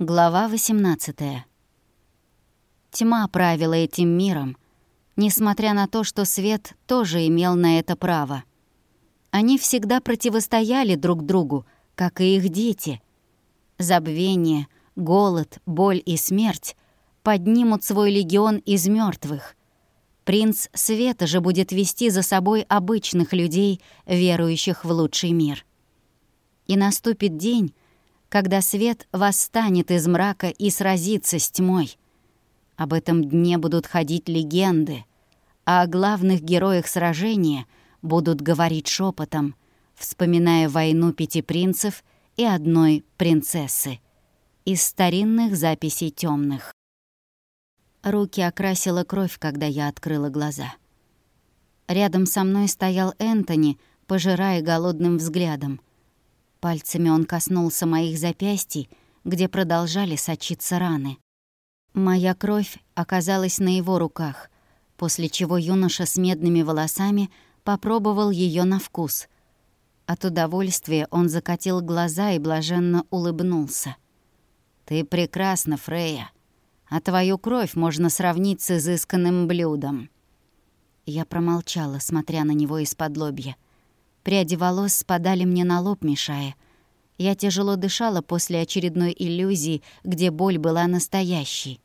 Глава 18 Тьма правила этим миром, несмотря на то, что свет тоже имел на это право. Они всегда противостояли друг другу, как и их дети. Забвение, голод, боль и смерть поднимут свой легион из мертвых. Принц Света же будет вести за собой обычных людей, верующих в лучший мир. И наступит день, когда свет восстанет из мрака и сразится с тьмой. Об этом дне будут ходить легенды, а о главных героях сражения будут говорить шепотом, вспоминая войну пяти принцев и одной принцессы из старинных записей темных. Руки окрасила кровь, когда я открыла глаза. Рядом со мной стоял Энтони, пожирая голодным взглядом — Пальцами он коснулся моих запястий, где продолжали сочиться раны. Моя кровь оказалась на его руках, после чего юноша с медными волосами попробовал ее на вкус. От удовольствия он закатил глаза и блаженно улыбнулся. «Ты прекрасна, Фрея, а твою кровь можно сравнить с изысканным блюдом». Я промолчала, смотря на него из-под лобья. Пряди волос спадали мне на лоб, мешая. Я тяжело дышала после очередной иллюзии, где боль была настоящей.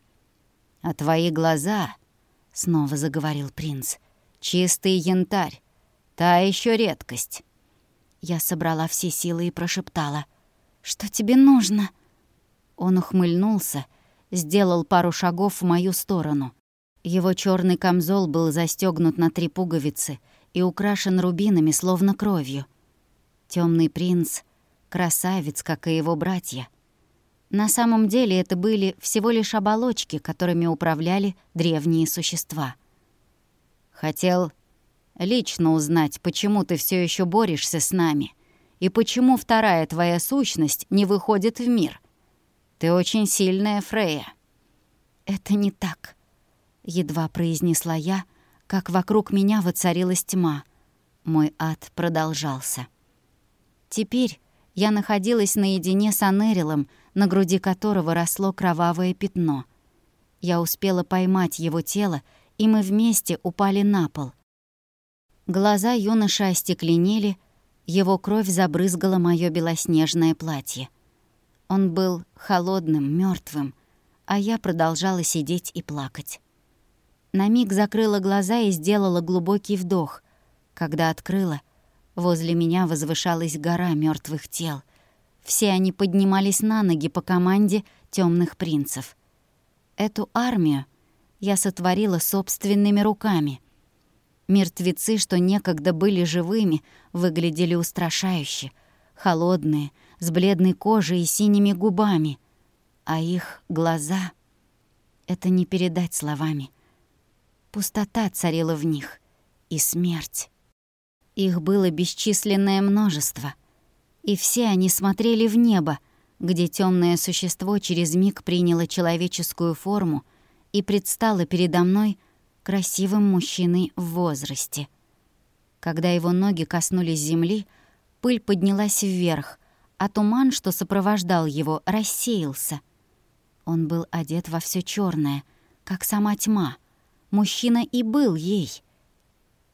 «А твои глаза...» — снова заговорил принц. «Чистый янтарь. Та еще редкость». Я собрала все силы и прошептала. «Что тебе нужно?» Он ухмыльнулся, сделал пару шагов в мою сторону. Его черный камзол был застегнут на три пуговицы — и украшен рубинами, словно кровью. Темный принц — красавец, как и его братья. На самом деле это были всего лишь оболочки, которыми управляли древние существа. Хотел лично узнать, почему ты все еще борешься с нами и почему вторая твоя сущность не выходит в мир. Ты очень сильная, Фрея. «Это не так», — едва произнесла я, — как вокруг меня воцарилась тьма. Мой ад продолжался. Теперь я находилась наедине с Анерилом, на груди которого росло кровавое пятно. Я успела поймать его тело, и мы вместе упали на пол. Глаза юноши остекленели, его кровь забрызгала моё белоснежное платье. Он был холодным, мертвым, а я продолжала сидеть и плакать. На миг закрыла глаза и сделала глубокий вдох. Когда открыла, возле меня возвышалась гора мертвых тел. Все они поднимались на ноги по команде темных принцев. Эту армию я сотворила собственными руками. Мертвецы, что некогда были живыми, выглядели устрашающе, холодные, с бледной кожей и синими губами. А их глаза — это не передать словами — Пустота царила в них и смерть. Их было бесчисленное множество, и все они смотрели в небо, где темное существо через миг приняло человеческую форму и предстало передо мной красивым мужчиной в возрасте. Когда его ноги коснулись земли, пыль поднялась вверх, а туман, что сопровождал его, рассеялся. Он был одет во все черное, как сама тьма — мужчина и был ей,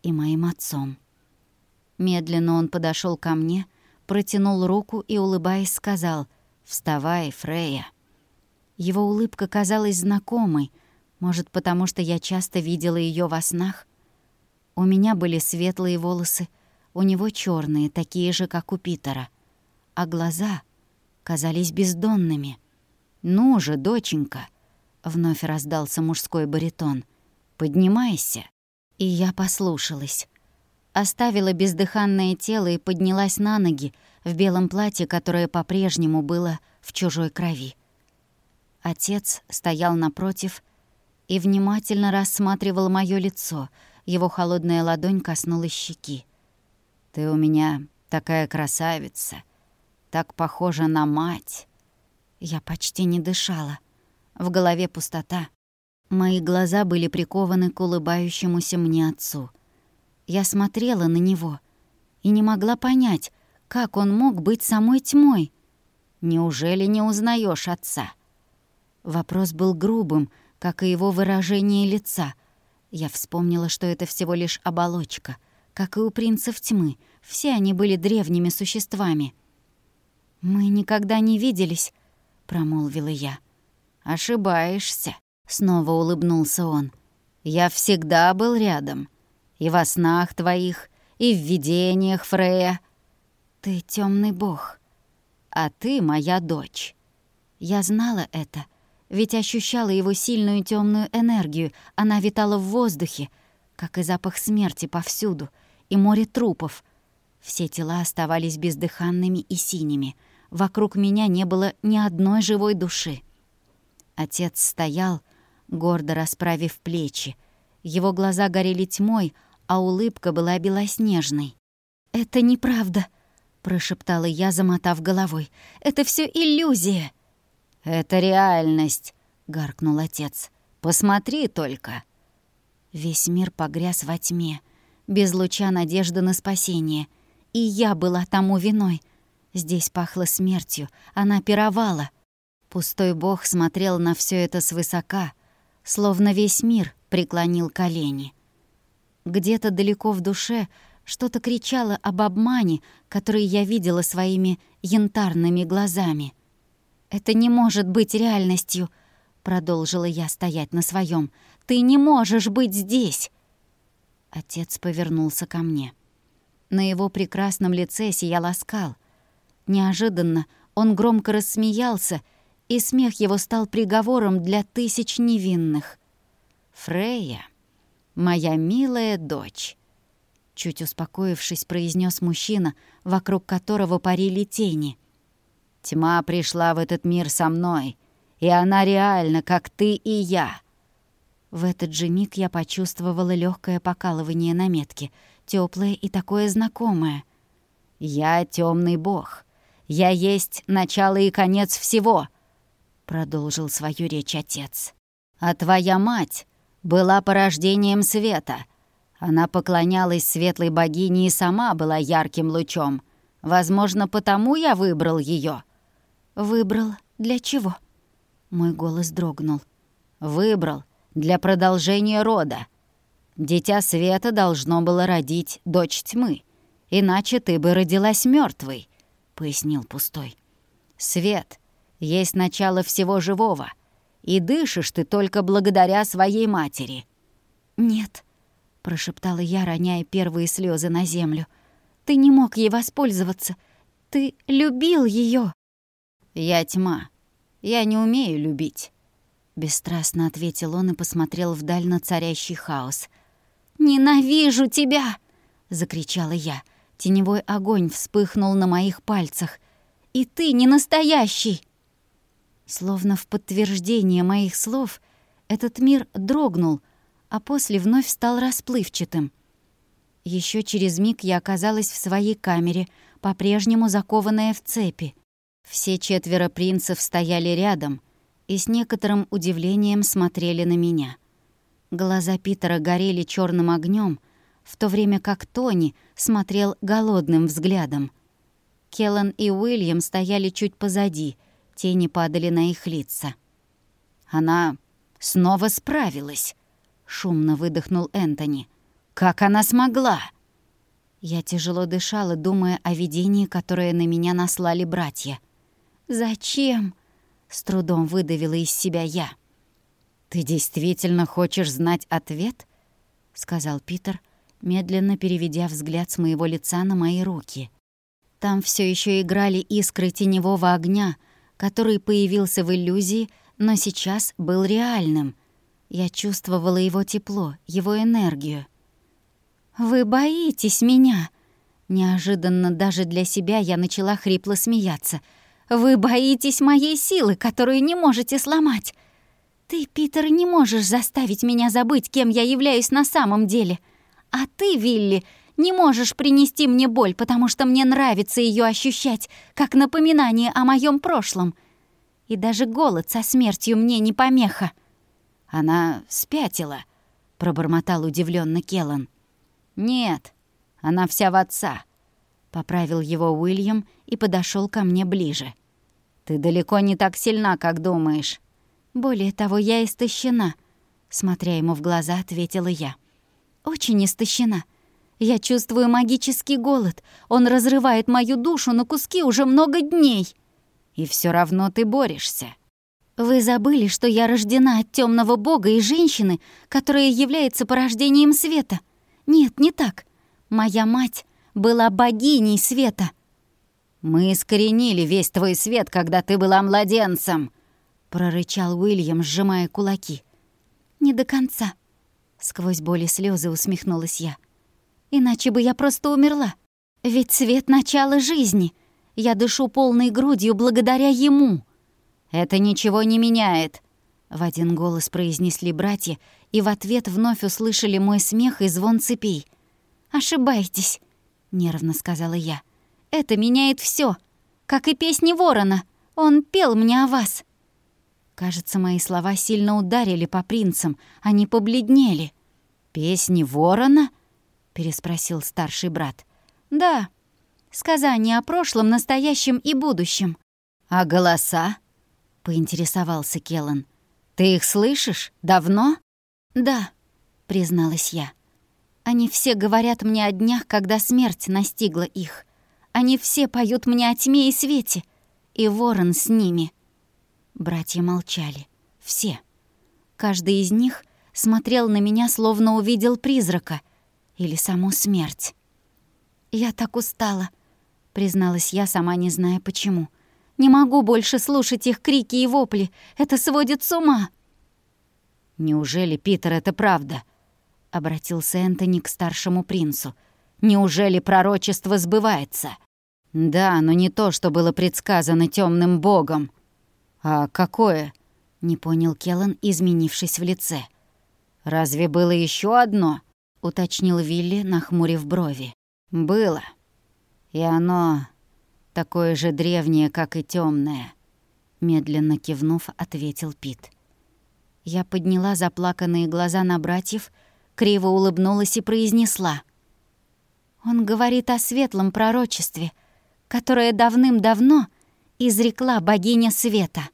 и моим отцом. Медленно он подошел ко мне, протянул руку и, улыбаясь, сказал «Вставай, Фрея». Его улыбка казалась знакомой, может, потому что я часто видела ее во снах. У меня были светлые волосы, у него черные, такие же, как у Питера. А глаза казались бездонными. «Ну же, доченька!» — вновь раздался мужской баритон — «Поднимайся». И я послушалась. Оставила бездыханное тело и поднялась на ноги в белом платье, которое по-прежнему было в чужой крови. Отец стоял напротив и внимательно рассматривал моё лицо. Его холодная ладонь коснулась щеки. «Ты у меня такая красавица, так похожа на мать». Я почти не дышала. В голове пустота. Мои глаза были прикованы к улыбающемуся мне отцу. Я смотрела на него и не могла понять, как он мог быть самой тьмой. «Неужели не узнаешь отца?» Вопрос был грубым, как и его выражение лица. Я вспомнила, что это всего лишь оболочка, как и у принцев тьмы. Все они были древними существами. «Мы никогда не виделись», — промолвила я. «Ошибаешься», — снова улыбнулся он. «Я всегда был рядом. И во снах твоих, и в видениях, Фрея. Ты темный бог, а ты моя дочь. Я знала это, ведь ощущала его сильную темную энергию. Она витала в воздухе, как и запах смерти повсюду, и море трупов. Все тела оставались бездыханными и синими. Вокруг меня не было ни одной живой души. Отец стоял, гордо расправив плечи. Его глаза горели тьмой, а улыбка была белоснежной. «Это неправда», — прошептала я, замотав головой. «Это все иллюзия». «Это реальность», — гаркнул отец. «Посмотри только». Весь мир погряз во тьме, без луча надежды на спасение. И я была тому виной. Здесь пахло смертью, она пировала. Пустой бог смотрел на все это свысока, словно весь мир преклонил колени. Где-то далеко в душе что-то кричало об обмане, который я видела своими янтарными глазами. «Это не может быть реальностью», — продолжила я стоять на своем. «Ты не можешь быть здесь!» Отец повернулся ко мне. На его прекрасном лице сиял оскал. Неожиданно он громко рассмеялся, и смех его стал приговором для тысяч невинных. «Фрея», моя милая дочь», — чуть успокоившись, произнес мужчина, вокруг которого парили тени. «Тьма пришла в этот мир со мной, и она реальна, как ты и я». В этот же миг я почувствовала легкое покалывание на метке, теплое и такое знакомое. «Я темный бог. Я есть начало и конец всего», — продолжил свою речь отец. «А твоя мать была порождением света. Она поклонялась светлой богине и сама была ярким лучом. Возможно, потому я выбрал ее. «Выбрал для чего?» Мой голос дрогнул. «Выбрал для продолжения рода. Дитя света должно было родить дочь тьмы, иначе ты бы родилась мертвой, пояснил пустой. «Свет есть начало всего живого — и дышишь ты только благодаря своей матери». «Нет», — прошептала я, роняя первые слезы на землю. «Ты не мог ей воспользоваться. Ты любил ее. «Я тьма. Я не умею любить», — бесстрастно ответил он и посмотрел вдаль на царящий хаос. «Ненавижу тебя!» — закричала я. Теневой огонь вспыхнул на моих пальцах. «И ты не настоящий!» Словно в подтверждение моих слов, этот мир дрогнул, а после вновь стал расплывчатым. Еще через миг я оказалась в своей камере, по-прежнему закованная в цепи. Все четверо принцев стояли рядом и с некоторым удивлением смотрели на меня. Глаза Питера горели черным огнем, в то время как Тони смотрел голодным взглядом. Келлан и Уильям стояли чуть позади — Тени падали на их лица. «Она снова справилась», — шумно выдохнул Энтони. «Как она смогла?» Я тяжело дышала, думая о видении, которое на меня наслали братья. «Зачем?» — с трудом выдавила из себя я. «Ты действительно хочешь знать ответ?» — сказал Питер, медленно переведя взгляд с моего лица на мои руки. Там все еще играли искры теневого огня, который появился в иллюзии, но сейчас был реальным. Я чувствовала его тепло, его энергию. «Вы боитесь меня?» Неожиданно даже для себя я начала хрипло смеяться. «Вы боитесь моей силы, которую не можете сломать. Ты, Питер, не можешь заставить меня забыть, кем я являюсь на самом деле. А ты, Вилли, не можешь принести мне боль, потому что мне нравится ее ощущать, как напоминание о моем прошлом. И даже голод со смертью мне не помеха. Она спятила, пробормотал удивленно Келлан. Нет, она вся в отца. Поправил его Уильям и подошел ко мне ближе. Ты далеко не так сильна, как думаешь. Более того, я истощена, смотря ему в глаза, ответила я. Очень истощена. Я чувствую магический голод. Он разрывает мою душу на куски уже много дней. И все равно ты борешься. Вы забыли, что я рождена от темного бога и женщины, которая является порождением света. Нет, не так. Моя мать была богиней света. Мы искоренили весь твой свет, когда ты была младенцем, прорычал Уильям, сжимая кулаки. Не до конца. Сквозь боль и слезы усмехнулась я. Иначе бы я просто умерла. Ведь свет — начала жизни. Я дышу полной грудью благодаря ему. Это ничего не меняет. В один голос произнесли братья, и в ответ вновь услышали мой смех и звон цепей. «Ошибаетесь», — нервно сказала я. «Это меняет все, как и песни ворона. Он пел мне о вас». Кажется, мои слова сильно ударили по принцам, они побледнели. «Песни ворона?» — переспросил старший брат. «Да, сказания о прошлом, настоящем и будущем». «А голоса?» — поинтересовался Келлан. «Ты их слышишь? Давно?» «Да», — призналась я. «Они все говорят мне о днях, когда смерть настигла их. Они все поют мне о тьме и свете, и ворон с ними». Братья молчали. Все. Каждый из них смотрел на меня, словно увидел призрака или саму смерть. «Я так устала», — призналась я, сама не зная почему. «Не могу больше слушать их крики и вопли. Это сводит с ума». «Неужели, Питер, это правда?» — обратился Энтони к старшему принцу. «Неужели пророчество сбывается?» «Да, но не то, что было предсказано темным богом». «А какое?» — не понял Келлан, изменившись в лице. «Разве было еще одно?» — уточнил Вилли, нахмурив брови. «Было. И оно такое же древнее, как и темное. медленно кивнув, ответил Пит. Я подняла заплаканные глаза на братьев, криво улыбнулась и произнесла. «Он говорит о светлом пророчестве, которое давным-давно изрекла богиня света».